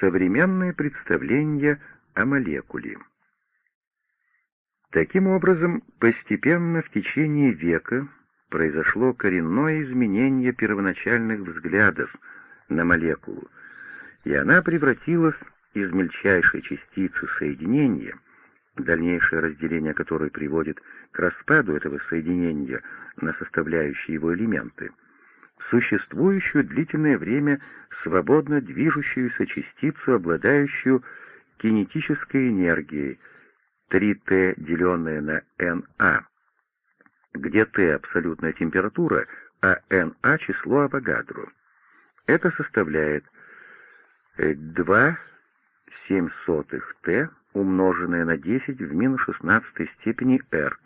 современные представления о молекуле. Таким образом, постепенно в течение века произошло коренное изменение первоначальных взглядов на молекулу, и она превратилась из мельчайшей частицы соединения, дальнейшее разделение которой приводит к распаду этого соединения на составляющие его элементы, существующую длительное время свободно движущуюся частицу, обладающую кинетической энергией 3T, деленное на NA, где T — абсолютная температура, а NA — число Авогадро. Это составляет 2 T умноженное на 10 в минус 16 степени R,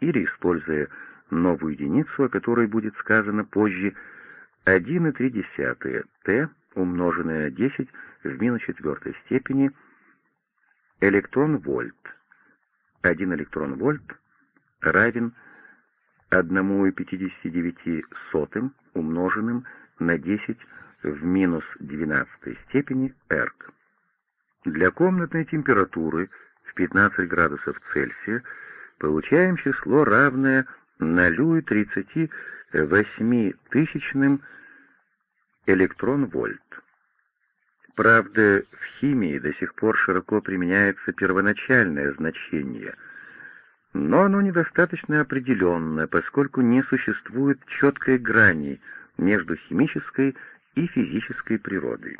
или, используя новую единицу, о которой будет сказано позже, 1,3 Т умноженное на 10 в минус 4 степени электрон-вольт. 1 электрон-вольт равен 1,59 умноженным на 10 в минус 12 степени эрк. Для комнатной температуры в 15 градусов Цельсия получаем число, равное 0,38 тысячным электрон-вольт. Правда, в химии до сих пор широко применяется первоначальное значение, но оно недостаточно определенное, поскольку не существует четкой грани между химической и физической природой.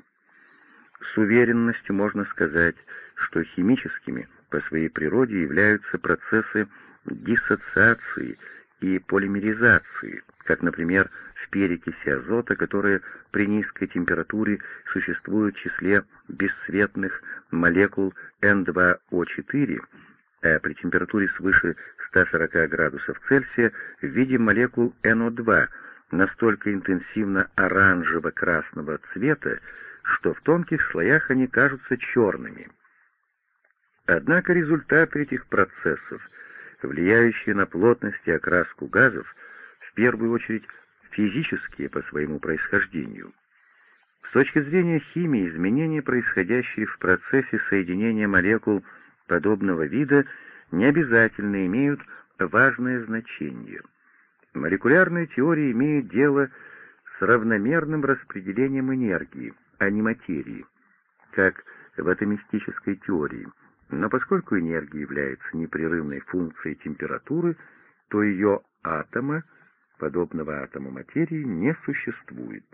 С уверенностью можно сказать, что химическими по своей природе являются процессы диссоциации и полимеризации, как, например, в перекиси азота, которая при низкой температуре существует в числе бесцветных молекул N2O4, а при температуре свыше 140 градусов Цельсия в виде молекул NO2, настолько интенсивно оранжево-красного цвета, что в тонких слоях они кажутся черными. Однако результаты этих процессов — влияющие на плотность и окраску газов, в первую очередь физические по своему происхождению. С точки зрения химии, изменения, происходящие в процессе соединения молекул подобного вида, не обязательно имеют важное значение. Молекулярная теория имеет дело с равномерным распределением энергии, а не материи, как в атомистической теории – но поскольку энергия является непрерывной функцией температуры, то ее атома, подобного атому материи, не существует.